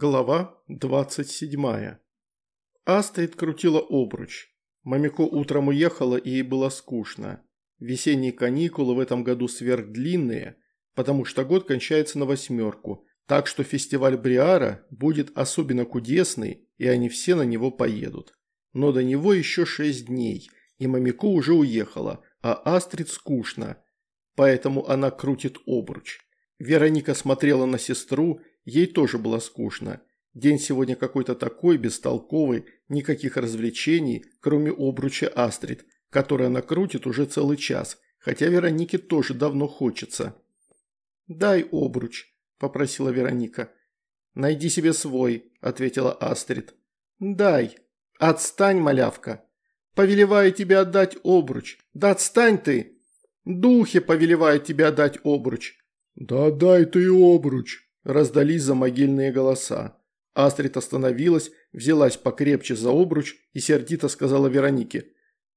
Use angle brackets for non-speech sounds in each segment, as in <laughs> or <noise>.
Глава 27. Астрид крутила обруч. Мамико утром уехала, и ей было скучно. Весенние каникулы в этом году сверхдлинные, потому что год кончается на восьмерку, так что фестиваль Бриара будет особенно кудесный, и они все на него поедут. Но до него еще шесть дней, и Мамико уже уехала, а Астрид скучно, поэтому она крутит обруч. Вероника смотрела на сестру Ей тоже было скучно. День сегодня какой-то такой, бестолковый, никаких развлечений, кроме обруча Астрид, который она крутит уже целый час, хотя Веронике тоже давно хочется. «Дай обруч», – попросила Вероника. «Найди себе свой», – ответила Астрид. «Дай». «Отстань, малявка». «Повелеваю тебе отдать обруч». «Да отстань ты». «Духи повелевают тебе отдать обруч». «Да дай ты обруч», Раздались за могильные голоса. Астрид остановилась, взялась покрепче за обруч и сердито сказала Веронике.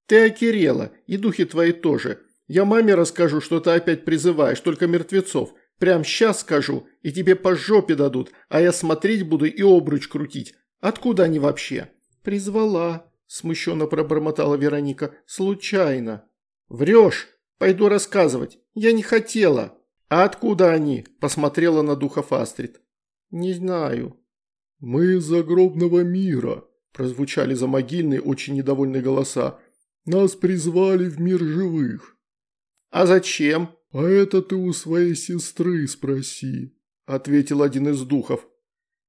«Ты окерела, и духи твои тоже. Я маме расскажу, что ты опять призываешь, только мертвецов. Прям сейчас скажу, и тебе по жопе дадут, а я смотреть буду и обруч крутить. Откуда они вообще?» «Призвала», – смущенно пробормотала Вероника. «Случайно». «Врешь. Пойду рассказывать. Я не хотела». «А откуда они?» – посмотрела на духов Астрид. «Не знаю». «Мы из загробного мира», – прозвучали за могильные очень недовольные голоса. «Нас призвали в мир живых». «А зачем?» «А это ты у своей сестры спроси», – ответил один из духов.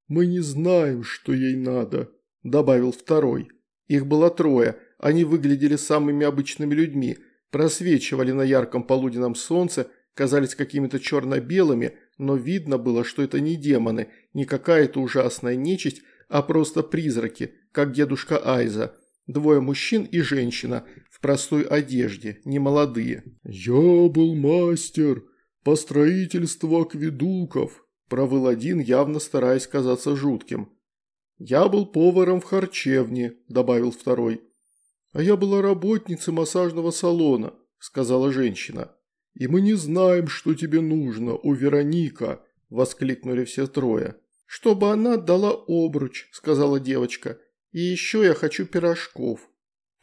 «Мы не знаем, что ей надо», – добавил второй. Их было трое, они выглядели самыми обычными людьми, просвечивали на ярком полуденном солнце – казались какими-то черно-белыми, но видно было, что это не демоны, не какая-то ужасная нечисть, а просто призраки, как дедушка Айза. Двое мужчин и женщина в простой одежде, не молодые. «Я был мастер по строительству акведуков», – провыл один, явно стараясь казаться жутким. «Я был поваром в харчевне», – добавил второй. «А я была работницей массажного салона», – сказала женщина. «И мы не знаем, что тебе нужно, у Вероника!» – воскликнули все трое. «Чтобы она отдала обруч», – сказала девочка. «И еще я хочу пирожков».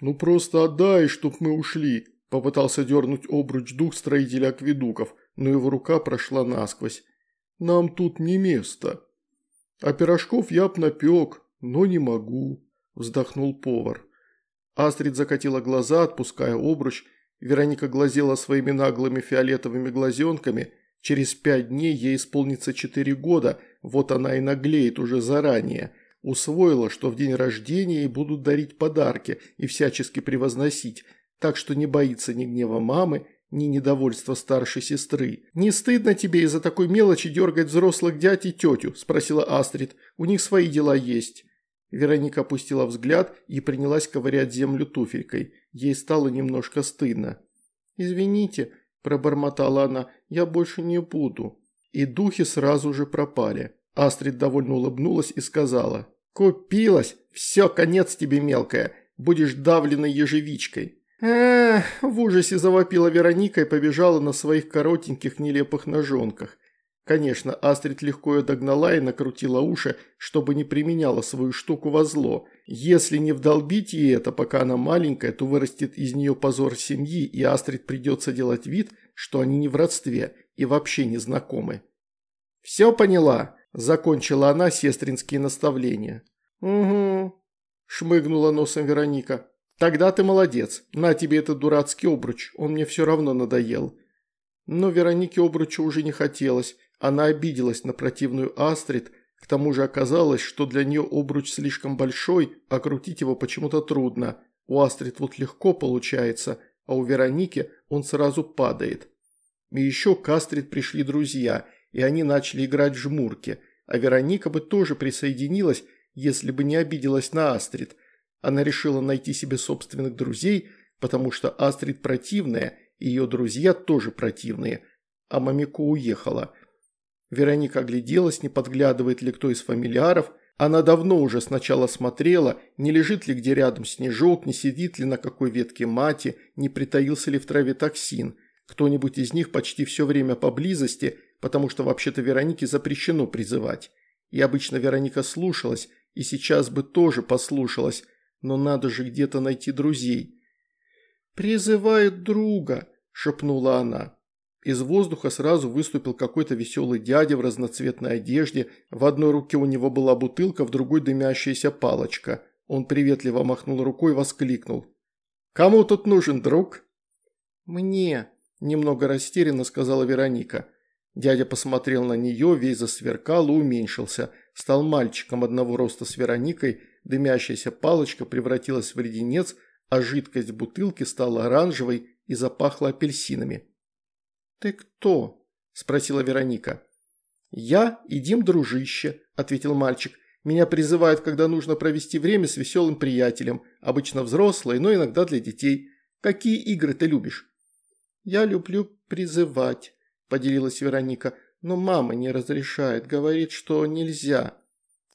«Ну просто отдай, чтоб мы ушли», – попытался дернуть обруч дух строителя акведуков, но его рука прошла насквозь. «Нам тут не место». «А пирожков я б напек, но не могу», – вздохнул повар. Астрид закатила глаза, отпуская обруч, Вероника глазела своими наглыми фиолетовыми глазенками. Через пять дней ей исполнится четыре года, вот она и наглеет уже заранее. Усвоила, что в день рождения ей будут дарить подарки и всячески превозносить, так что не боится ни гнева мамы, ни недовольства старшей сестры. «Не стыдно тебе из-за такой мелочи дергать взрослых дядь и тетю?» – спросила Астрид. «У них свои дела есть». Вероника опустила взгляд и принялась ковырять землю туфелькой. Ей стало немножко стыдно. «Извините», – пробормотала она, – «я больше не буду». И духи сразу же пропали. Астрид довольно улыбнулась и сказала. «Купилась! Все, конец тебе, мелкая! Будешь давленной ежевичкой!» «Эх!» – в ужасе завопила Вероника и побежала на своих коротеньких нелепых ножонках. Конечно, Астрид легко ее догнала и накрутила уши, чтобы не применяла свою штуку во зло. Если не вдолбить ей это, пока она маленькая, то вырастет из нее позор семьи, и Астрид придется делать вид, что они не в родстве и вообще не знакомы. «Все поняла», – закончила она сестринские наставления. «Угу», – шмыгнула носом Вероника. «Тогда ты молодец. На тебе этот дурацкий обруч, он мне все равно надоел». Но Веронике обруча уже не хотелось, она обиделась на противную Астрид, к тому же оказалось, что для нее обруч слишком большой, а крутить его почему-то трудно. У Астрид вот легко получается, а у Вероники он сразу падает. И еще к Астрид пришли друзья, и они начали играть в жмурки, а Вероника бы тоже присоединилась, если бы не обиделась на Астрид. Она решила найти себе собственных друзей, потому что Астрид противная, и ее друзья тоже противные, а Мамико уехала – Вероника огляделась, не подглядывает ли кто из фамильяров. Она давно уже сначала смотрела, не лежит ли где рядом снежок, не сидит ли на какой ветке мати, не притаился ли в траве токсин. Кто-нибудь из них почти все время поблизости, потому что вообще-то Веронике запрещено призывать. И обычно Вероника слушалась, и сейчас бы тоже послушалась, но надо же где-то найти друзей. «Призывает друга», – шепнула она. Из воздуха сразу выступил какой-то веселый дядя в разноцветной одежде, в одной руке у него была бутылка, в другой дымящаяся палочка. Он приветливо махнул рукой и воскликнул. «Кому тут нужен друг?» «Мне», – немного растерянно сказала Вероника. Дядя посмотрел на нее, весь засверкал и уменьшился. Стал мальчиком одного роста с Вероникой, дымящаяся палочка превратилась в леденец, а жидкость бутылки стала оранжевой и запахла апельсинами. «Ты кто?» – спросила Вероника. «Я и Дим дружище», – ответил мальчик. «Меня призывают, когда нужно провести время с веселым приятелем, обычно взрослый, но иногда для детей. Какие игры ты любишь?» «Я люблю призывать», – поделилась Вероника. «Но мама не разрешает, говорит, что нельзя».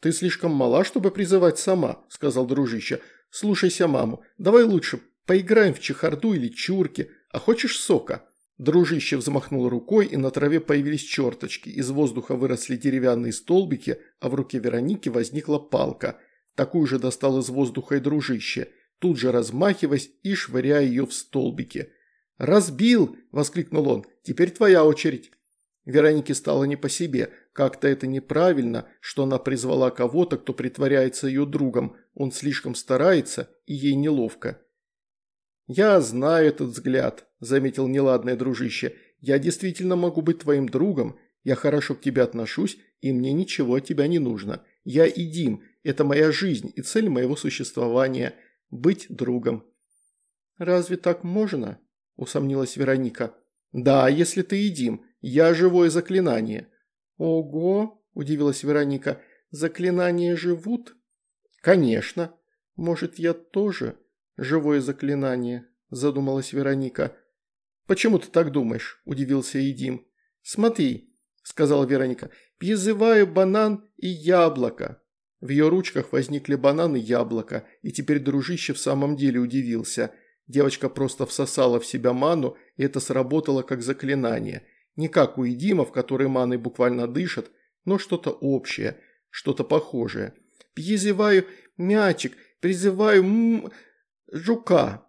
«Ты слишком мала, чтобы призывать сама», – сказал дружище. «Слушайся маму. Давай лучше поиграем в чехарду или чурки. А хочешь сока?» Дружище взмахнул рукой, и на траве появились черточки. Из воздуха выросли деревянные столбики, а в руке Вероники возникла палка. Такую же достал из воздуха и дружище, тут же размахиваясь и швыряя ее в столбики. «Разбил!» – воскликнул он. «Теперь твоя очередь!» Веронике стало не по себе. Как-то это неправильно, что она призвала кого-то, кто притворяется ее другом. Он слишком старается, и ей неловко. «Я знаю этот взгляд», – заметил неладное дружище. «Я действительно могу быть твоим другом. Я хорошо к тебе отношусь, и мне ничего от тебя не нужно. Я и Дим. Это моя жизнь и цель моего существования – быть другом». «Разве так можно?» – усомнилась Вероника. «Да, если ты и Дим. Я живое заклинание». «Ого!» – удивилась Вероника. «Заклинания живут?» «Конечно. Может, я тоже?» «Живое заклинание», – задумалась Вероника. «Почему ты так думаешь?» – удивился Едим. «Смотри», – сказала Вероника, – «призываю банан и яблоко». В ее ручках возникли банан и яблоко, и теперь дружище в самом деле удивился. Девочка просто всосала в себя ману, и это сработало как заклинание. Не как у Едима, в которой маной буквально дышат, но что-то общее, что-то похожее. «Призываю мячик, призываю м жука.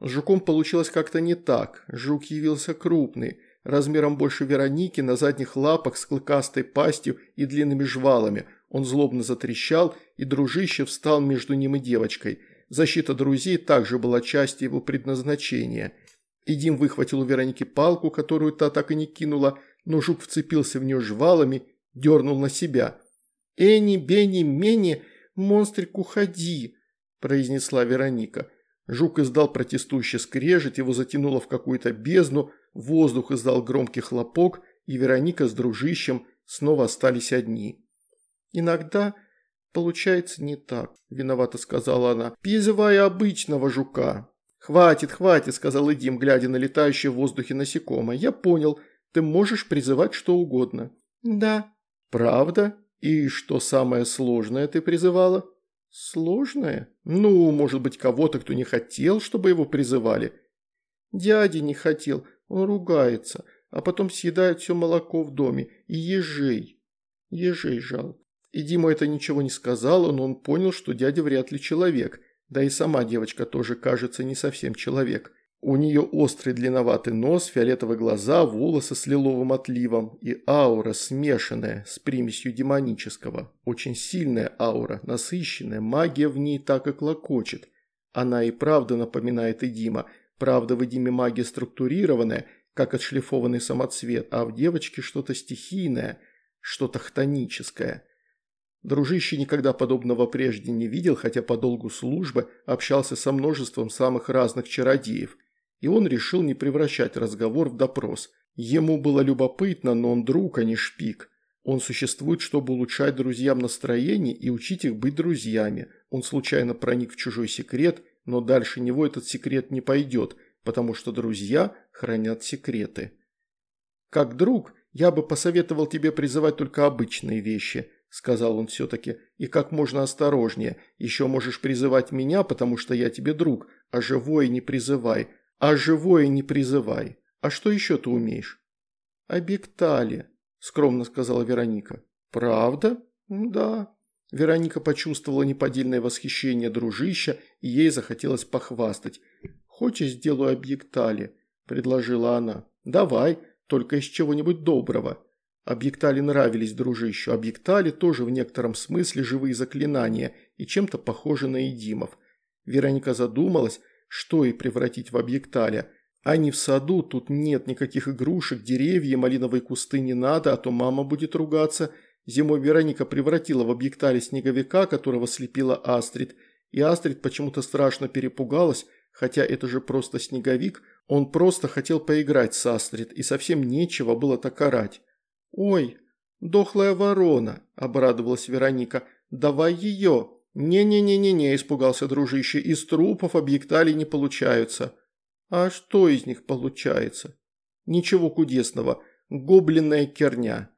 С жуком получилось как-то не так. Жук явился крупный, размером больше Вероники, на задних лапах с клыкастой пастью и длинными жвалами. Он злобно затрещал, и дружище встал между ним и девочкой. Защита друзей также была частью его предназначения. Идим выхватил у Вероники палку, которую та так и не кинула, но жук вцепился в нее жвалами, дернул на себя. «Эни, Бенни, Мени, монстрик, уходи!» – произнесла Вероника. Жук издал протестующий скрежет, его затянуло в какую-то бездну, воздух издал громкий хлопок, и Вероника с дружищем снова остались одни. «Иногда получается не так», – виновато сказала она, – «призывая обычного жука». «Хватит, хватит», – сказал Эдим, глядя на летающее в воздухе насекомое. «Я понял, ты можешь призывать что угодно». «Да». «Правда? И что самое сложное ты призывала?» Сложное? Ну, может быть, кого-то, кто не хотел, чтобы его призывали. Дядя не хотел, он ругается, а потом съедает все молоко в доме и ежей. Ежей жалко. И Дима это ничего не сказал, но он понял, что дядя вряд ли человек, да и сама девочка тоже кажется не совсем человек. У нее острый длинноватый нос, фиолетовые глаза, волосы с лиловым отливом и аура смешанная с примесью демонического. Очень сильная аура, насыщенная, магия в ней так и клокочет. Она и правда напоминает Эдима. Правда, в Эдиме магия структурированная, как отшлифованный самоцвет, а в девочке что-то стихийное, что-то хтоническое. Дружище никогда подобного прежде не видел, хотя по долгу службы общался со множеством самых разных чародеев – и он решил не превращать разговор в допрос. Ему было любопытно, но он друг, а не шпик. Он существует, чтобы улучшать друзьям настроение и учить их быть друзьями. Он случайно проник в чужой секрет, но дальше него этот секрет не пойдет, потому что друзья хранят секреты. «Как друг, я бы посоветовал тебе призывать только обычные вещи», – сказал он все-таки, – «и как можно осторожнее. Еще можешь призывать меня, потому что я тебе друг, а живое не призывай, а живое не призывай. А что еще ты умеешь? Обектали, скромно сказала Вероника. Правда? «Да». Вероника почувствовала неподдельное восхищение дружища, и ей захотелось похвастать. «Хочешь, сделаю объектали?» – предложила она. «Давай, только из чего-нибудь доброго». Объектали нравились дружищу. Объектали тоже в некотором смысле живые заклинания и чем-то похожи на Едимов. Вероника задумалась, что и превратить в объекталя. Они в саду, тут нет никаких игрушек, деревья, малиновые кусты не надо, а то мама будет ругаться – Зимой Вероника превратила в объектале снеговика, которого слепила Астрид, и Астрид почему-то страшно перепугалась, хотя это же просто снеговик, он просто хотел поиграть с Астрид, и совсем нечего было так орать. «Ой, дохлая ворона», – обрадовалась Вероника, – «давай ее». «Не-не-не-не-не», – испугался дружище, – «из трупов объекталей не получаются». «А что из них получается?» «Ничего кудесного. Гоблинная керня».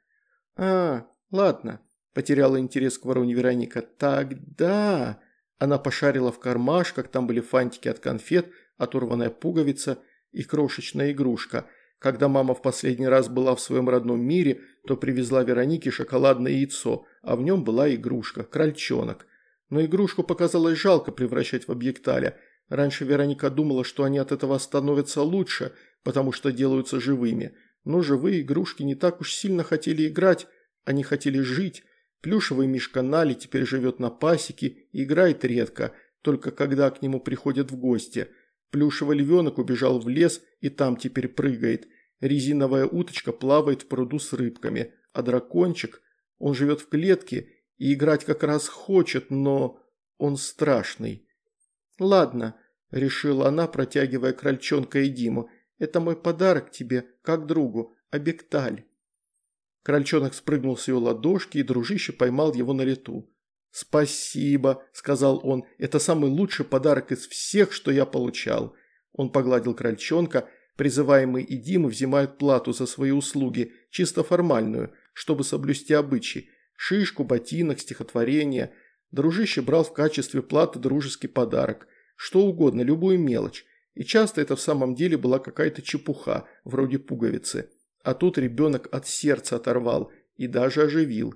«А, «Ладно», – потеряла интерес к вороне Вероника. «Тогда...» Она пошарила в кармашках, там были фантики от конфет, оторванная пуговица и крошечная игрушка. Когда мама в последний раз была в своем родном мире, то привезла Веронике шоколадное яйцо, а в нем была игрушка – крольчонок. Но игрушку показалось жалко превращать в объекталя. Раньше Вероника думала, что они от этого становятся лучше, потому что делаются живыми. Но живые игрушки не так уж сильно хотели играть, они хотели жить. Плюшевый мишка Нали теперь живет на пасеке и играет редко, только когда к нему приходят в гости. Плюшевый львенок убежал в лес и там теперь прыгает. Резиновая уточка плавает в пруду с рыбками. А дракончик, он живет в клетке и играть как раз хочет, но он страшный. «Ладно», – решила она, протягивая крольчонка и Диму, – «это мой подарок тебе, как другу, обекталь». Крольчонок спрыгнул с ее ладошки, и дружище поймал его на лету. «Спасибо», – сказал он, – «это самый лучший подарок из всех, что я получал». Он погладил крольчонка, призываемые и Димы взимают плату за свои услуги, чисто формальную, чтобы соблюсти обычаи. Шишку, ботинок, стихотворение. Дружище брал в качестве платы дружеский подарок. Что угодно, любую мелочь. И часто это в самом деле была какая-то чепуха, вроде пуговицы. А тут ребенок от сердца оторвал и даже оживил.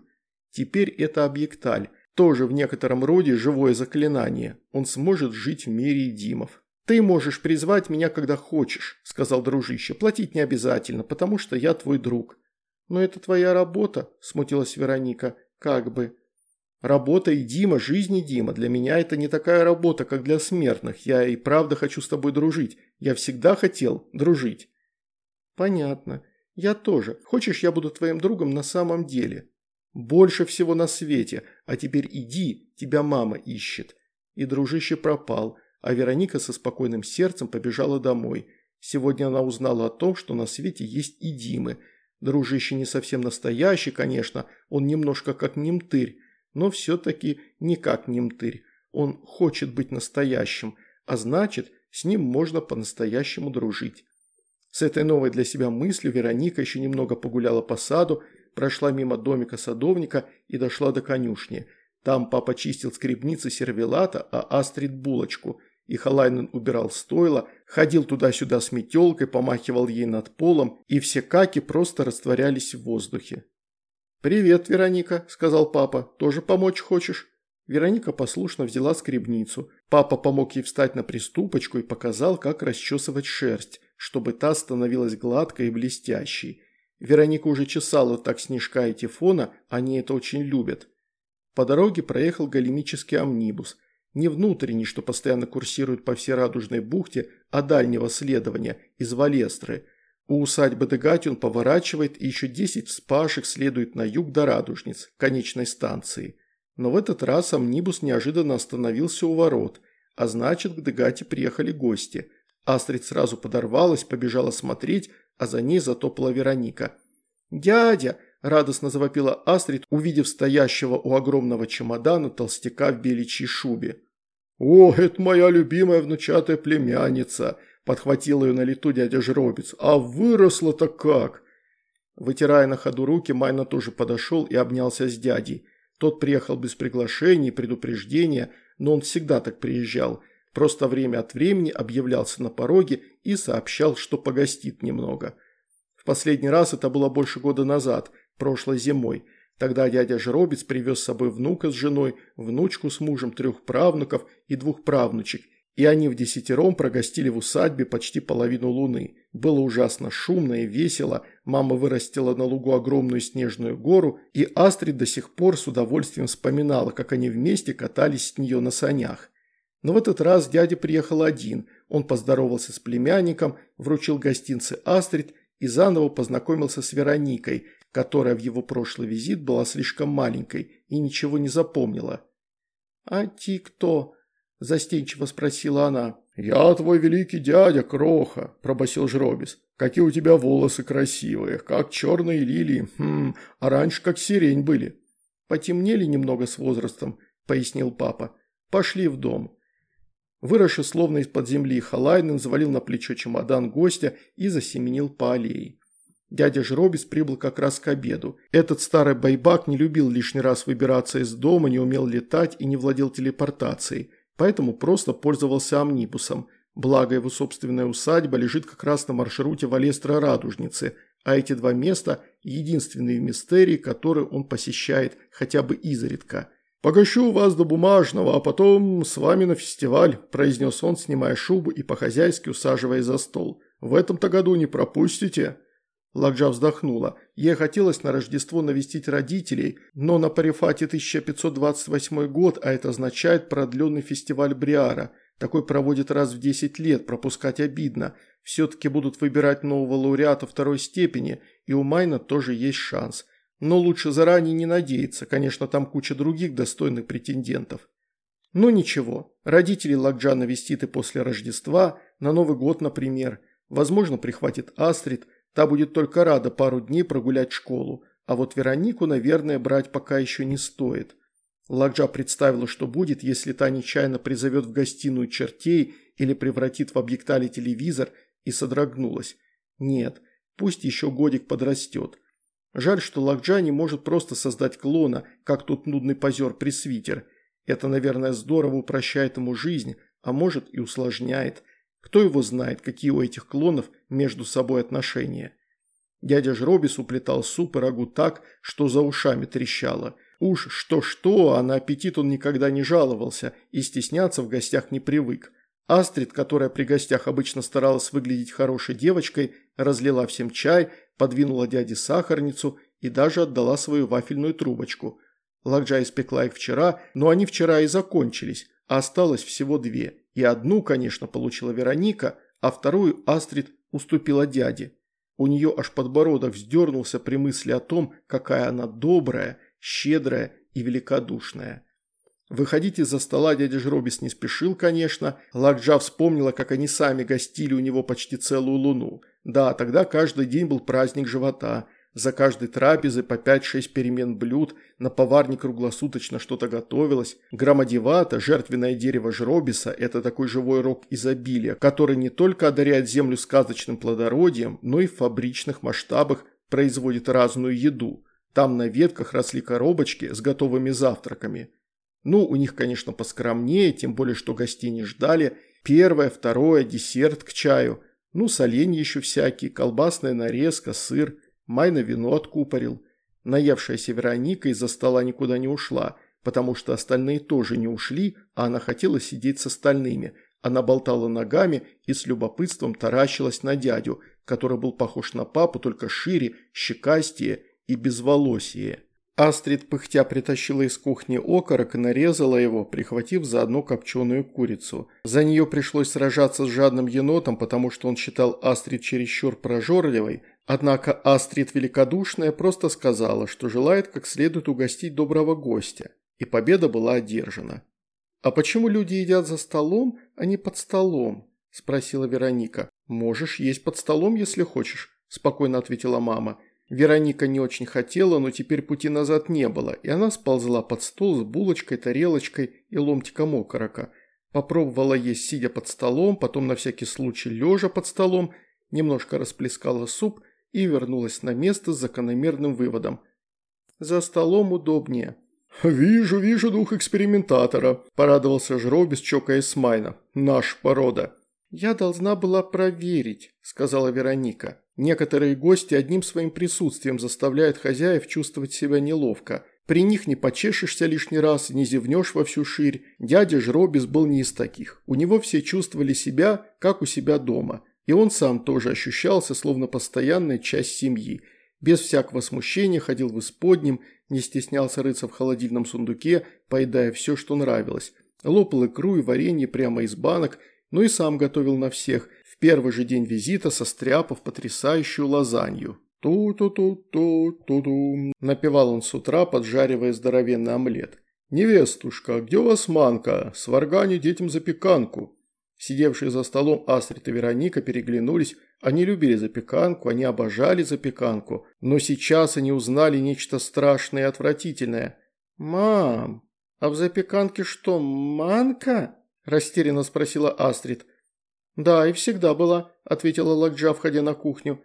Теперь это объекталь, тоже в некотором роде живое заклинание. Он сможет жить в мире Димов. «Ты можешь призвать меня, когда хочешь», – сказал дружище. «Платить не обязательно, потому что я твой друг». «Но это твоя работа», – смутилась Вероника. «Как бы». «Работа и Дима, жизнь и Дима. Для меня это не такая работа, как для смертных. Я и правда хочу с тобой дружить. Я всегда хотел дружить». «Понятно. «Я тоже. Хочешь, я буду твоим другом на самом деле?» «Больше всего на свете. А теперь иди, тебя мама ищет». И дружище пропал, а Вероника со спокойным сердцем побежала домой. Сегодня она узнала о том, что на свете есть и Димы. Дружище не совсем настоящий, конечно, он немножко как немтырь, но все-таки не как немтырь. Он хочет быть настоящим, а значит, с ним можно по-настоящему дружить. С этой новой для себя мыслью Вероника еще немного погуляла по саду, прошла мимо домика садовника и дошла до конюшни. Там папа чистил скребницы сервелата, а Астрид булочку. И Халайнен убирал стойло, ходил туда-сюда с метелкой, помахивал ей над полом, и все каки просто растворялись в воздухе. «Привет, Вероника», – сказал папа. «Тоже помочь хочешь?» Вероника послушно взяла скребницу. Папа помог ей встать на приступочку и показал, как расчесывать шерсть чтобы та становилась гладкой и блестящей. Вероника уже чесала так снежка и тифона, они это очень любят. По дороге проехал галимический амнибус. Не внутренний, что постоянно курсирует по всей Радужной бухте, а дальнего следования, из Валестры. У усадьбы Дегати он поворачивает, и еще 10 вспашек следует на юг до Радужниц, конечной станции. Но в этот раз амнибус неожиданно остановился у ворот, а значит, к Дегате приехали гости – Астрид сразу подорвалась, побежала смотреть, а за ней затопала Вероника. «Дядя!» – радостно завопила Астрид, увидев стоящего у огромного чемодана толстяка в беличьей шубе. «О, это моя любимая внучатая племянница!» – подхватил ее на лету дядя Жробец. «А выросла-то как!» Вытирая на ходу руки, Майна тоже подошел и обнялся с дядей. Тот приехал без приглашения и предупреждения, но он всегда так приезжал – Просто время от времени объявлялся на пороге и сообщал, что погостит немного. В последний раз это было больше года назад, прошлой зимой. Тогда дядя Жробец привез с собой внука с женой, внучку с мужем, трех правнуков и двух правнучек, и они в десятером прогостили в усадьбе почти половину луны. Было ужасно шумно и весело, мама вырастила на лугу огромную снежную гору, и Астрид до сих пор с удовольствием вспоминала, как они вместе катались с нее на санях. Но в этот раз дядя приехал один, он поздоровался с племянником, вручил гостинцы Астрид и заново познакомился с Вероникой, которая в его прошлый визит была слишком маленькой и ничего не запомнила. «А ти кто?» Застенчиво спросила она. «Я твой великий дядя, Кроха», – пробасил Жробис. «Какие у тебя волосы красивые, как черные лилии, хм, а раньше как сирень были». «Потемнели немного с возрастом», – пояснил папа. «Пошли в дом». Выросший словно из-под земли Халайнен завалил на плечо чемодан гостя и засеменил по аллее. Дядя Жробис прибыл как раз к обеду. Этот старый байбак не любил лишний раз выбираться из дома, не умел летать и не владел телепортацией – поэтому просто пользовался амнибусом. Благо его собственная усадьба лежит как раз на маршруте Валестра-Радужницы, а эти два места – единственные мистерии, которые он посещает хотя бы изредка. «Погощу вас до бумажного, а потом с вами на фестиваль», – произнес он, снимая шубу и по-хозяйски усаживаясь за стол. «В этом-то году не пропустите». Ладжа вздохнула. Ей хотелось на Рождество навестить родителей, но на Парифате 1528 год, а это означает продленный фестиваль Бриара. Такой проводит раз в 10 лет, пропускать обидно. Все-таки будут выбирать нового лауреата второй степени, и у Майна тоже есть шанс. Но лучше заранее не надеяться, конечно, там куча других достойных претендентов. Но ничего, родители Ладжа навестит и после Рождества, на Новый год, например. Возможно, прихватит Астрид – Та будет только рада пару дней прогулять школу, а вот Веронику, наверное, брать пока еще не стоит. Ладжа представила, что будет, если та нечаянно призовет в гостиную чертей или превратит в объектале телевизор, и содрогнулась. Нет, пусть еще годик подрастет. Жаль, что Лакджа не может просто создать клона, как тот нудный позер Пресвитер. Это, наверное, здорово упрощает ему жизнь, а может и усложняет. Кто его знает, какие у этих клонов между собой отношения. Дядя Жробис уплетал суп и рагу так, что за ушами трещало. Уж что-что, а на аппетит он никогда не жаловался и стесняться в гостях не привык. Астрид, которая при гостях обычно старалась выглядеть хорошей девочкой, разлила всем чай, подвинула дяде сахарницу и даже отдала свою вафельную трубочку. Лакджа испекла их вчера, но они вчера и закончились, а осталось всего две. И одну, конечно, получила Вероника, а вторую Астрид уступила дяде. У нее аж подбородок вздернулся при мысли о том, какая она добрая, щедрая и великодушная. Выходить из-за стола дядя Жробис не спешил, конечно. Лакджа вспомнила, как они сами гостили у него почти целую луну. Да, тогда каждый день был праздник живота – за каждой трапезой по 5-6 перемен блюд, на поварне круглосуточно что-то готовилось. Громадевата, жертвенное дерево жробиса – это такой живой рог изобилия, который не только одаряет землю сказочным плодородием, но и в фабричных масштабах производит разную еду. Там на ветках росли коробочки с готовыми завтраками. Ну, у них, конечно, поскромнее, тем более, что гостей не ждали. Первое, второе, десерт к чаю. Ну, соленья еще всякие, колбасная нарезка, сыр – Майна вино откупорил. Наевшаяся Вероника из-за стола никуда не ушла, потому что остальные тоже не ушли, а она хотела сидеть с остальными. Она болтала ногами и с любопытством таращилась на дядю, который был похож на папу, только шире, щекастее и безволосие. Астрид пыхтя притащила из кухни окорок и нарезала его, прихватив заодно копченую курицу. За нее пришлось сражаться с жадным енотом, потому что он считал Астрид чересчур прожорливой, Однако Астрид Великодушная просто сказала, что желает как следует угостить доброго гостя, и победа была одержана. «А почему люди едят за столом, а не под столом?» – спросила Вероника. «Можешь есть под столом, если хочешь», – спокойно ответила мама. Вероника не очень хотела, но теперь пути назад не было, и она сползла под стол с булочкой, тарелочкой и ломтиком окорока. Попробовала есть, сидя под столом, потом на всякий случай лежа под столом, немножко расплескала суп – и вернулась на место с закономерным выводом. «За столом удобнее». «Вижу, вижу дух экспериментатора», – порадовался Жробис, чокаясь с Майна. «Наш порода». «Я должна была проверить», – сказала Вероника. Некоторые гости одним своим присутствием заставляют хозяев чувствовать себя неловко. При них не почешешься лишний раз, не зевнешь во всю ширь. Дядя Жробис был не из таких. У него все чувствовали себя, как у себя дома. И он сам тоже ощущался, словно постоянная часть семьи. Без всякого смущения ходил в исподнем, не стеснялся рыться в холодильном сундуке, поедая все, что нравилось. Лопал икру и варенье прямо из банок, но и сам готовил на всех, первый же день визита состряпав потрясающую лазанью. «Ту-ту-ту-ту-ту-ту», – напевал он с утра, поджаривая здоровенный омлет. «Невестушка, где у вас манка? Сваргани детям запеканку». Сидевшие за столом Астрид и Вероника переглянулись. Они любили запеканку, они обожали запеканку. Но сейчас они узнали нечто страшное и отвратительное. «Мам, а в запеканке что, манка?» – растерянно спросила Астрид. «Да, и всегда была», – ответила Ладжа, входя на кухню.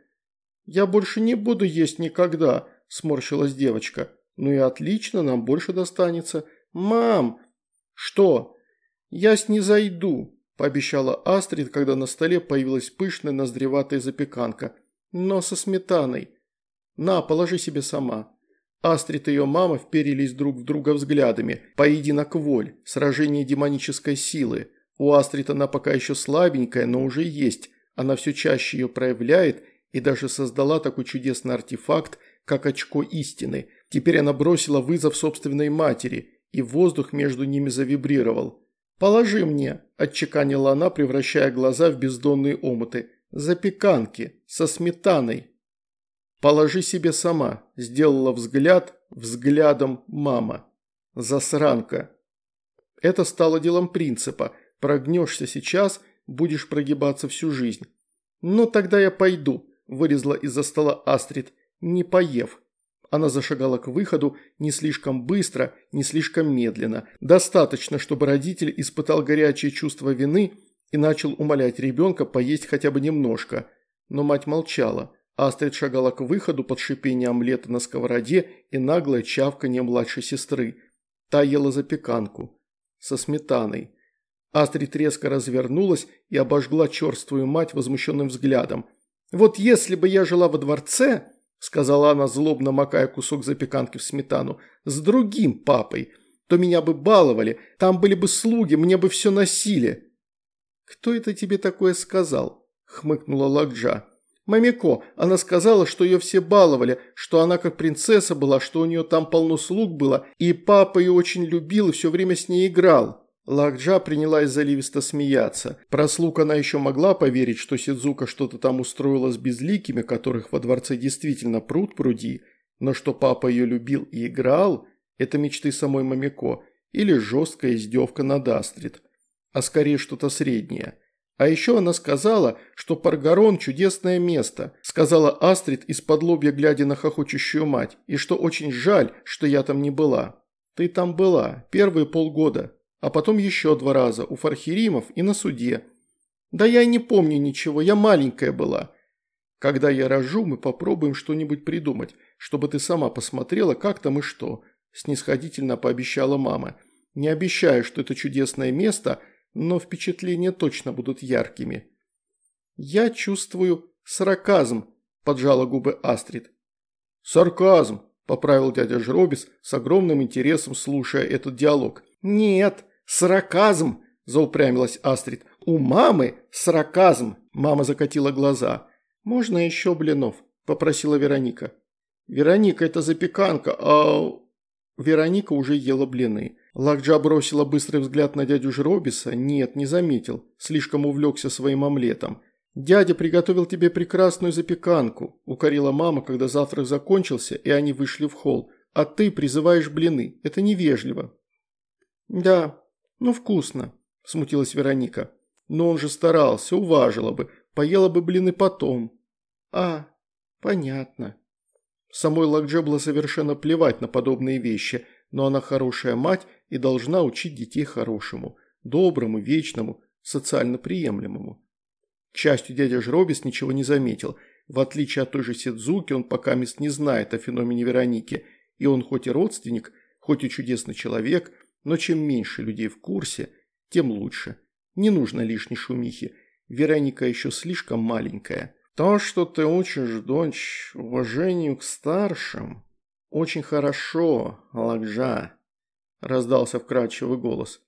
«Я больше не буду есть никогда», – сморщилась девочка. «Ну и отлично, нам больше достанется». «Мам!» «Что?» «Я с не зайду», – пообещала Астрид, когда на столе появилась пышная ноздреватая запеканка. «Но со сметаной. На, положи себе сама». Астрид и ее мама вперились друг в друга взглядами. Поединок воль, сражение демонической силы. У Астрид она пока еще слабенькая, но уже есть. Она все чаще ее проявляет – и даже создала такой чудесный артефакт, как очко истины. Теперь она бросила вызов собственной матери, и воздух между ними завибрировал. «Положи мне», – отчеканила она, превращая глаза в бездонные омуты. «Запеканки, со сметаной». «Положи себе сама», – сделала взгляд взглядом мама. «Засранка». Это стало делом принципа. Прогнешься сейчас, будешь прогибаться всю жизнь. «Ну, тогда я пойду», вылезла из-за стола Астрид, не поев. Она зашагала к выходу не слишком быстро, не слишком медленно. Достаточно, чтобы родитель испытал горячее чувство вины и начал умолять ребенка поесть хотя бы немножко. Но мать молчала. Астрид шагала к выходу под шипение омлета на сковороде и наглое чавканье младшей сестры. Та ела запеканку. Со сметаной. Астрид резко развернулась и обожгла черствую мать возмущенным взглядом – «Вот если бы я жила во дворце», – сказала она, злобно макая кусок запеканки в сметану, – «с другим папой, то меня бы баловали, там были бы слуги, мне бы все носили». «Кто это тебе такое сказал?» – хмыкнула Лакджа. «Мамико, она сказала, что ее все баловали, что она как принцесса была, что у нее там полно слуг было, и папа ее очень любил и все время с ней играл». Лакджа принялась заливисто смеяться. Про слуг она еще могла поверить, что Сидзука что-то там устроила с безликими, которых во дворце действительно пруд пруди, но что папа ее любил и играл, это мечты самой Мамико, или жесткая издевка над Астрид, а скорее что-то среднее. А еще она сказала, что Паргарон – чудесное место, сказала Астрид из-под лобья, глядя на хохочущую мать, и что очень жаль, что я там не была. Ты там была, первые полгода, а потом еще два раза, у Фархиримов и на суде. Да я и не помню ничего, я маленькая была. Когда я рожу, мы попробуем что-нибудь придумать, чтобы ты сама посмотрела, как там и что», – снисходительно пообещала мама. «Не обещаю, что это чудесное место, но впечатления точно будут яркими». «Я чувствую сарказм», – поджала губы Астрид. «Сарказм», – поправил дядя Жробис с огромным интересом, слушая этот диалог. «Нет, сарказм!» – заупрямилась Астрид. «У мамы сарказм!» – мама закатила глаза. «Можно еще блинов?» – попросила Вероника. «Вероника, это запеканка, а...» Вероника уже ела блины. Лакджа бросила быстрый взгляд на дядю Жробиса. Нет, не заметил. Слишком увлекся своим омлетом. «Дядя приготовил тебе прекрасную запеканку», – укорила мама, когда завтрак закончился, и они вышли в холл. «А ты призываешь блины. Это невежливо». «Да, ну вкусно», – смутилась Вероника. «Но он же старался, уважила бы, поела бы блины потом». «А, понятно». Самой Лакдже было совершенно плевать на подобные вещи, но она хорошая мать и должна учить детей хорошему, доброму, вечному, социально приемлемому. К счастью, дядя Жробис ничего не заметил. В отличие от той же Сидзуки, он пока мест не знает о феномене Вероники, и он хоть и родственник, хоть и чудесный человек – но чем меньше людей в курсе, тем лучше. Не нужно лишней шумихи. Вероника еще слишком маленькая. То, что ты учишь дочь уважению к старшим, очень хорошо, Лакджа, раздался вкрадчивый голос.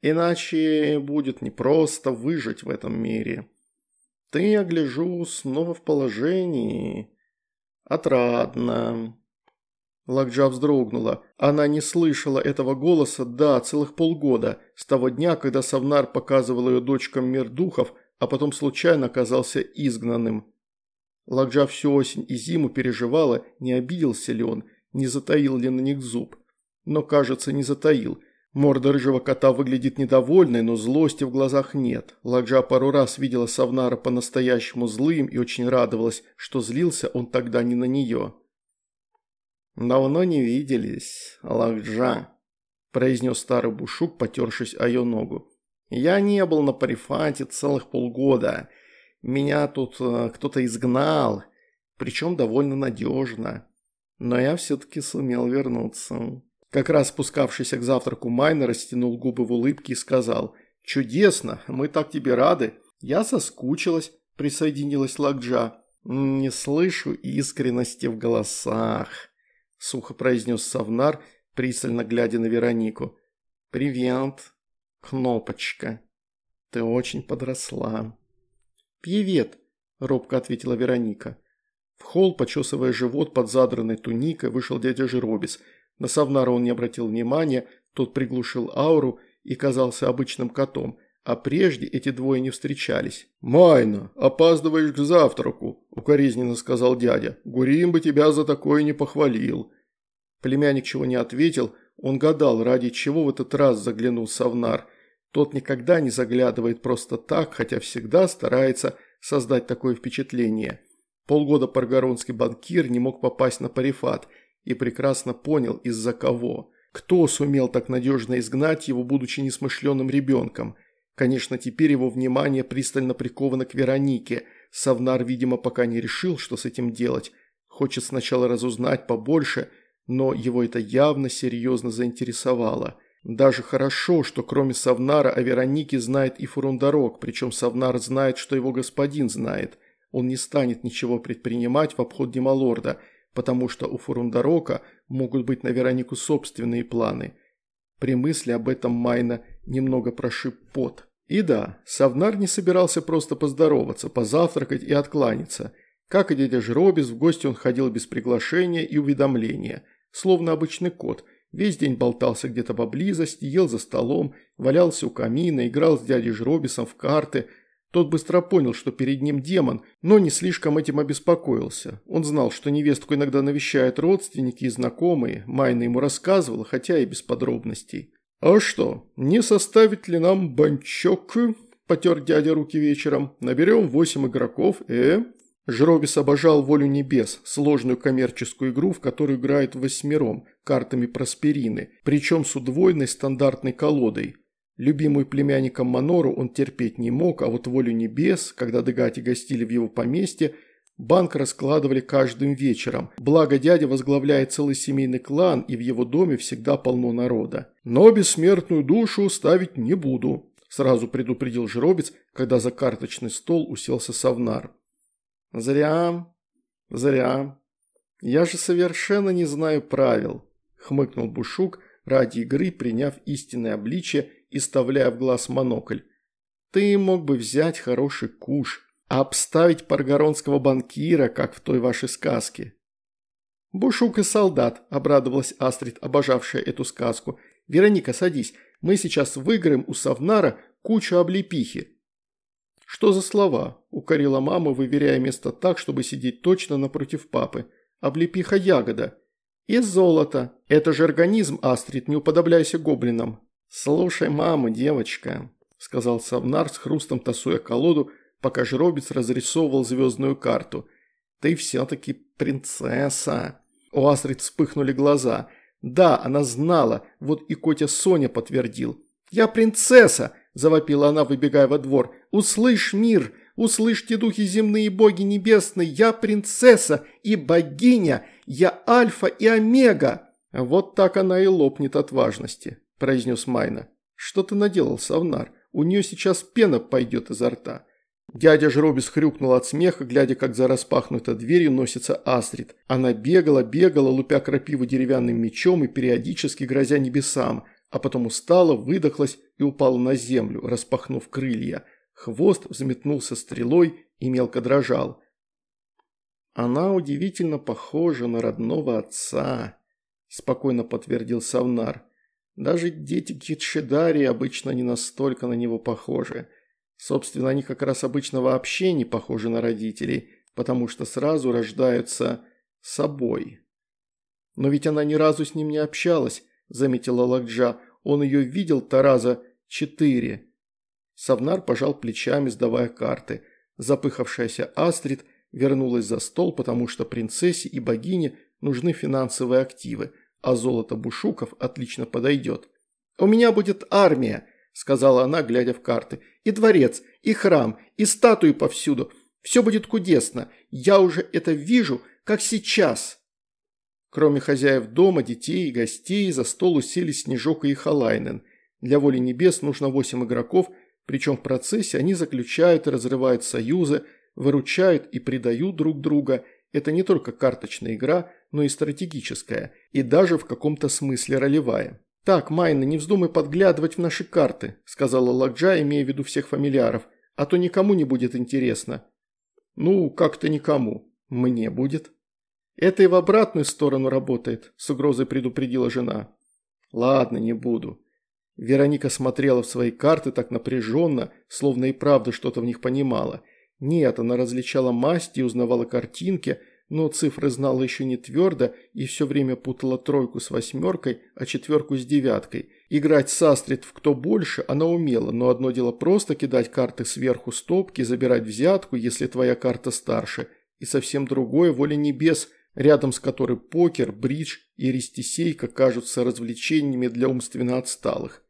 Иначе будет непросто выжить в этом мире. Ты, я гляжу, снова в положении. Отрадно. Лакджа вздрогнула. Она не слышала этого голоса, да, целых полгода, с того дня, когда Савнар показывал ее дочкам мир духов, а потом случайно оказался изгнанным. Лакджа всю осень и зиму переживала, не обиделся ли он, не затаил ли на них зуб. Но, кажется, не затаил. Морда рыжего кота выглядит недовольной, но злости в глазах нет. Лакджа пару раз видела Савнара по-настоящему злым и очень радовалась, что злился он тогда не на нее. «Давно не виделись, Лакджа», – произнес старый бушук, потершись о ее ногу. Я не был на парифате целых полгода. Меня тут э, кто-то изгнал, причем довольно надежно. Но я все-таки сумел вернуться. Как раз спускавшийся к завтраку Майна растянул губы в улыбке и сказал «Чудесно, мы так тебе рады». Я соскучилась, присоединилась Лакджа. «Не слышу искренности в голосах», – сухо произнес Савнар, пристально глядя на Веронику. «Привет», «Кнопочка, ты очень подросла». «Привет», – робко ответила Вероника. В холл, почесывая живот под задранной туникой, вышел дядя Жиробис. На Савнара он не обратил внимания, тот приглушил ауру и казался обычным котом, а прежде эти двое не встречались. «Майна, опаздываешь к завтраку», – укоризненно сказал дядя. «Гурим бы тебя за такое не похвалил». Племянник чего не ответил, он гадал, ради чего в этот раз заглянул Савнар. Тот никогда не заглядывает просто так, хотя всегда старается создать такое впечатление. Полгода паргоронский банкир не мог попасть на парифат и прекрасно понял, из-за кого. Кто сумел так надежно изгнать его, будучи несмышленным ребенком? Конечно, теперь его внимание пристально приковано к Веронике. Савнар, видимо, пока не решил, что с этим делать. Хочет сначала разузнать побольше – но его это явно серьезно заинтересовало. Даже хорошо, что кроме Савнара о Веронике знает и Фурундарок, причем Савнар знает, что его господин знает. Он не станет ничего предпринимать в обход Демалорда, потому что у Фурундарока могут быть на Веронику собственные планы. При мысли об этом Майна немного прошиб пот. И да, Савнар не собирался просто поздороваться, позавтракать и откланяться. Как и дядя Жробис, в гости он ходил без приглашения и уведомления – словно обычный кот. Весь день болтался где-то поблизости, ел за столом, валялся у камина, играл с дядей Жробисом в карты. Тот быстро понял, что перед ним демон, но не слишком этим обеспокоился. Он знал, что невестку иногда навещают родственники и знакомые, Майна ему рассказывала, хотя и без подробностей. «А что, не составит ли нам банчок?» – потер дядя руки вечером. «Наберем восемь игроков, э?» Жробис обожал «Волю небес», сложную коммерческую игру, в которую играют восьмером, картами Просперины, причем с удвоенной стандартной колодой. Любимую племянником Манору он терпеть не мог, а вот «Волю небес», когда Дегати гостили в его поместье, банк раскладывали каждым вечером. Благо дядя возглавляет целый семейный клан, и в его доме всегда полно народа. «Но бессмертную душу ставить не буду», – сразу предупредил Жробец, когда за карточный стол уселся Савнар. «Зря, зря. Я же совершенно не знаю правил», – хмыкнул Бушук, ради игры приняв истинное обличие и вставляя в глаз монокль. «Ты мог бы взять хороший куш, а обставить паргоронского банкира, как в той вашей сказке». «Бушук и солдат», – обрадовалась Астрид, обожавшая эту сказку. «Вероника, садись, мы сейчас выиграем у Савнара кучу облепихи». «Что за слова?» – укорила мама, выверяя место так, чтобы сидеть точно напротив папы. «Облепиха ягода». «И золото. Это же организм, Астрид, не уподобляйся гоблинам». «Слушай, мама, девочка», – сказал Савнар с хрустом тасуя колоду, пока Жробец разрисовывал звездную карту. «Ты все-таки принцесса». У Астрид вспыхнули глаза. «Да, она знала, вот и Котя Соня подтвердил». «Я принцесса!» – завопила она, выбегая во двор. «Услышь, мир! Услышьте, духи земные боги небесные! Я принцесса и богиня! Я альфа и омега!» «Вот так она и лопнет от важности», – произнес Майна. «Что ты наделал, Савнар? У нее сейчас пена пойдет изо рта». Дядя Жробис хрюкнул от смеха, глядя, как за распахнутой дверью носится Астрид. Она бегала, бегала, лупя крапиву деревянным мечом и периодически грозя небесам, а потом устала, выдохлась и упала на землю, распахнув крылья. Хвост взметнулся стрелой и мелко дрожал. «Она удивительно похожа на родного отца», – спокойно подтвердил Савнар. «Даже дети Китшедари обычно не настолько на него похожи». Собственно, они как раз обычно вообще не похожи на родителей, потому что сразу рождаются собой. Но ведь она ни разу с ним не общалась, заметила Лакджа. Он ее видел-то раза четыре. Савнар пожал плечами, сдавая карты. Запыхавшаяся Астрид вернулась за стол, потому что принцессе и богине нужны финансовые активы, а золото бушуков отлично подойдет. «У меня будет армия», – сказала она, глядя в карты. «И дворец, и храм, и статуи повсюду. Все будет кудесно. Я уже это вижу, как сейчас». Кроме хозяев дома, детей и гостей, за стол уселись Снежок и Халайнен. Для воли небес нужно восемь игроков, причем в процессе они заключают и разрывают союзы, выручают и предают друг друга. Это не только карточная игра, но и стратегическая, и даже в каком-то смысле ролевая. «Так, Майна, не вздумай подглядывать в наши карты», – сказала Лакджа, имея в виду всех фамильяров, – «а то никому не будет интересно». «Ну, как-то никому. Мне будет». «Это и в обратную сторону работает», – с угрозой предупредила жена. «Ладно, не буду». Вероника смотрела в свои карты так напряженно, словно и правда что-то в них понимала. Нет, она различала масти и узнавала картинки – но цифры знала еще не твердо и все время путала тройку с восьмеркой, а четверку с девяткой. Играть с Астрид в кто больше она умела, но одно дело просто кидать карты сверху стопки, забирать взятку, если твоя карта старше, и совсем другое – воля небес, рядом с которой покер, бридж и ристисейка кажутся развлечениями для умственно отсталых.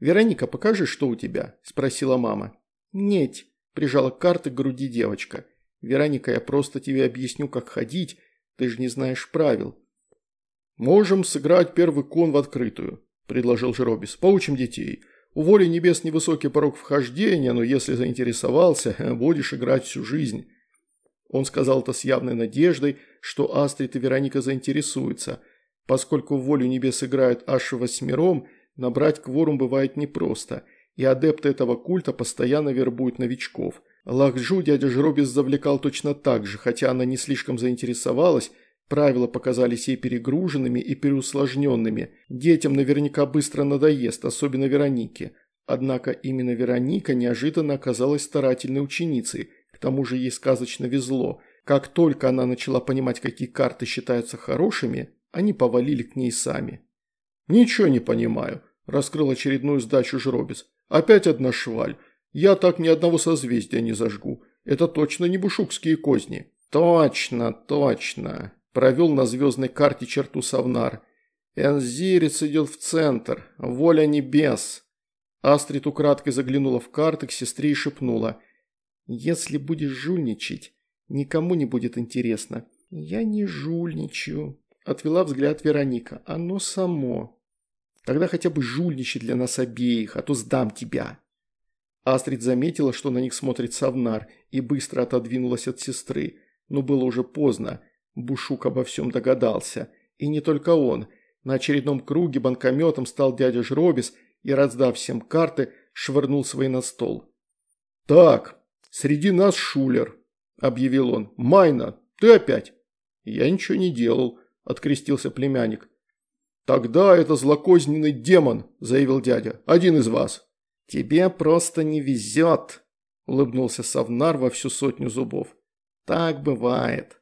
«Вероника, покажи, что у тебя?» – спросила мама. «Неть», – прижала карты к груди девочка – «Вероника, я просто тебе объясню, как ходить, ты же не знаешь правил». «Можем сыграть первый кон в открытую», – предложил Жеробис. «Поучим детей. У воли небес невысокий порог вхождения, но если заинтересовался, <laughs> будешь играть всю жизнь». Он сказал это с явной надеждой, что Астрид и Вероника заинтересуются. Поскольку в волю небес играют аж восьмером, набрать кворум бывает непросто, и адепты этого культа постоянно вербуют новичков – Лахджу дядя Жробис завлекал точно так же, хотя она не слишком заинтересовалась, правила показались ей перегруженными и переусложненными. Детям наверняка быстро надоест, особенно Веронике. Однако именно Вероника неожиданно оказалась старательной ученицей, к тому же ей сказочно везло. Как только она начала понимать, какие карты считаются хорошими, они повалили к ней сами. «Ничего не понимаю», – раскрыл очередную сдачу Жробис. «Опять одна шваль. Я так ни одного созвездия не зажгу. Это точно не бушукские козни». «Точно, точно», – провел на звездной карте черту Савнар. «Энзирец идет в центр. Воля небес». Астрид украдкой заглянула в карты к сестре и шепнула. «Если будешь жульничать, никому не будет интересно». «Я не жульничаю», – отвела взгляд Вероника. «Оно само». «Тогда хотя бы жульничай для нас обеих, а то сдам тебя». Астрид заметила, что на них смотрит Савнар, и быстро отодвинулась от сестры. Но было уже поздно. Бушук обо всем догадался. И не только он. На очередном круге банкометом стал дядя Жробис и, раздав всем карты, швырнул свои на стол. «Так, среди нас шулер», – объявил он. «Майна, ты опять?» «Я ничего не делал», – открестился племянник. «Тогда это злокозненный демон», – заявил дядя. «Один из вас». «Тебе просто не везет», – улыбнулся Савнар во всю сотню зубов. «Так бывает».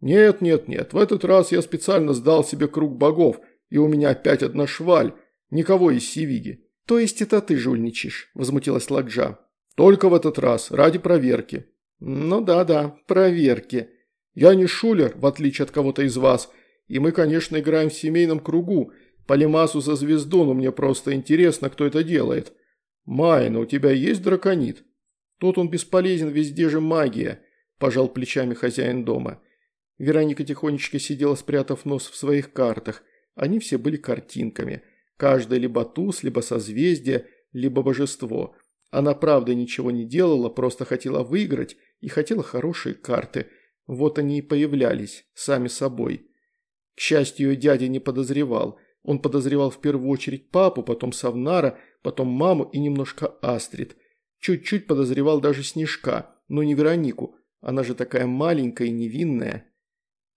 «Нет, нет, нет, в этот раз я специально сдал себе круг богов, и у меня опять одна шваль, никого из Сивиги». «То есть это ты жульничаешь?» – возмутилась Ладжа. «Только в этот раз, ради проверки». «Ну да-да, проверки. Я не шулер, в отличие от кого-то из вас, и мы, конечно, играем в семейном кругу. По лимасу за звезду, но мне просто интересно, кто это делает». «Майна, у тебя есть драконит?» «Тут он бесполезен, везде же магия», – пожал плечами хозяин дома. Вероника тихонечко сидела, спрятав нос в своих картах. Они все были картинками. Каждая либо туз, либо созвездие, либо божество. Она правда ничего не делала, просто хотела выиграть и хотела хорошие карты. Вот они и появлялись, сами собой. К счастью, дядя не подозревал. Он подозревал в первую очередь папу, потом Савнара, потом маму и немножко Астрид. Чуть-чуть подозревал даже Снежка, но не Веронику. Она же такая маленькая и невинная.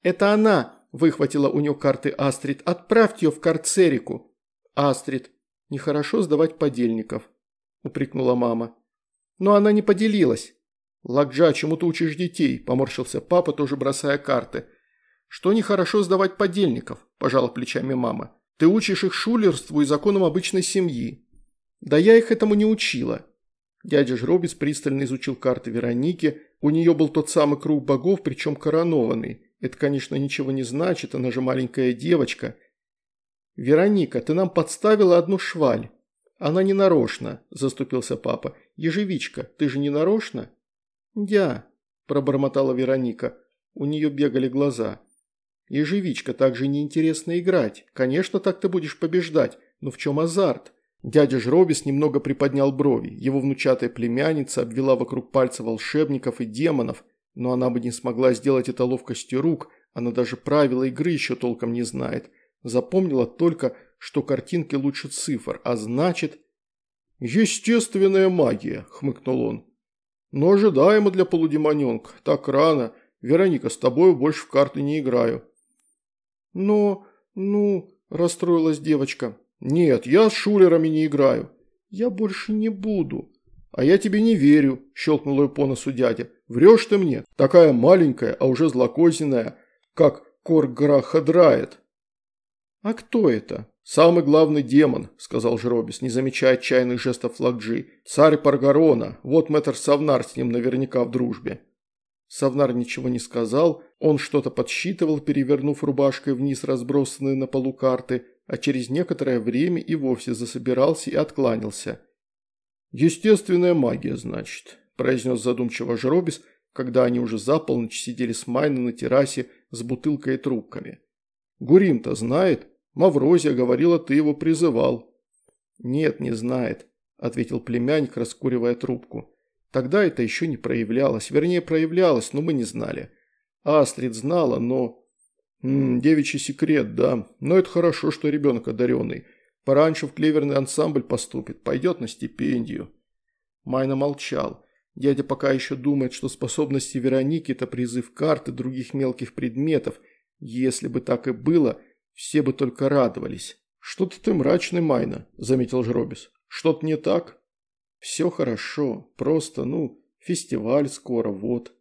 «Это она!» – выхватила у нее карты Астрид. «Отправьте ее в карцерику!» «Астрид, нехорошо сдавать подельников», – упрекнула мама. «Но она не поделилась». «Лакджа, чему ты учишь детей?» – поморщился папа, тоже бросая карты. «Что нехорошо сдавать подельников?» – пожала плечами мама. «Ты учишь их шулерству и законам обычной семьи». «Да я их этому не учила». Дядя Жробец пристально изучил карты Вероники. У нее был тот самый круг богов, причем коронованный. Это, конечно, ничего не значит, она же маленькая девочка. «Вероника, ты нам подставила одну шваль». «Она не нарочно», – заступился папа. «Ежевичка, ты же не нарочно?» «Я», – пробормотала Вероника. У нее бегали глаза. «Ежевичка, так же неинтересно играть. Конечно, так ты будешь побеждать, но в чем азарт?» Дядя Жробис немного приподнял брови. Его внучатая племянница обвела вокруг пальца волшебников и демонов, но она бы не смогла сделать это ловкостью рук, она даже правила игры еще толком не знает. Запомнила только, что картинки лучше цифр, а значит... «Естественная магия», – хмыкнул он. «Но ожидаемо для полудемоненка. Так рано. Вероника, с тобой больше в карты не играю». «Но... ну...» – расстроилась девочка. «Нет, я с шулерами не играю». «Я больше не буду». «А я тебе не верю», – щелкнул ее по носу дядя. «Врешь ты мне. Такая маленькая, а уже злокозненная, как Корграхадрает». «А кто это?» «Самый главный демон», – сказал Жробис, не замечая отчаянных жестов Флагджи. «Царь Паргарона. Вот мэтр Савнар с ним наверняка в дружбе». Савнар ничего не сказал, он что-то подсчитывал, перевернув рубашкой вниз разбросанные на полу карты, а через некоторое время и вовсе засобирался и откланялся. «Естественная магия, значит», – произнес задумчиво Жробис, когда они уже за полночь сидели с Майной на террасе с бутылкой и трубками. «Гурим-то знает? Маврозия говорила, ты его призывал». «Нет, не знает», – ответил племянник, раскуривая трубку. «Тогда это еще не проявлялось, вернее проявлялось, но мы не знали. Астрид знала, но М девичий секрет, да. Но это хорошо, что ребенок одаренный. Пораньше в клеверный ансамбль поступит, пойдет на стипендию. Майна молчал. Дядя пока еще думает, что способности Вероники – это призыв карты других мелких предметов. Если бы так и было, все бы только радовались. «Что-то ты мрачный, Майна», – заметил Жробис. «Что-то не так?» «Все хорошо. Просто, ну, фестиваль скоро, вот».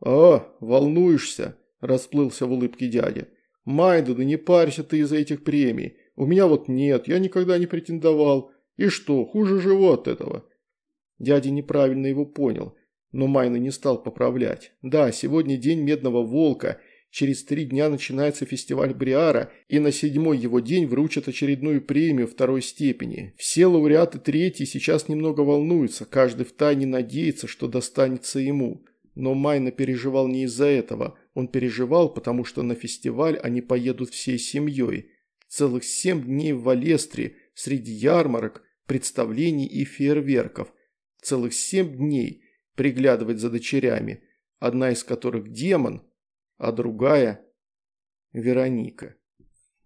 «А, волнуешься?» – расплылся в улыбке дядя. «Майда, да не парься ты из-за этих премий. У меня вот нет, я никогда не претендовал. И что, хуже живу от этого?» Дядя неправильно его понял, но Майна не стал поправлять. «Да, сегодня день Медного Волка. Через три дня начинается фестиваль Бриара, и на седьмой его день вручат очередную премию второй степени. Все лауреаты третьей сейчас немного волнуются, каждый втайне надеется, что достанется ему. Но Майна переживал не из-за этого. Он переживал, потому что на фестиваль они поедут всей семьей. Целых семь дней в Валестре, среди ярмарок, представлений и фейерверков. Целых семь дней приглядывать за дочерями, одна из которых демон, а другая – Вероника.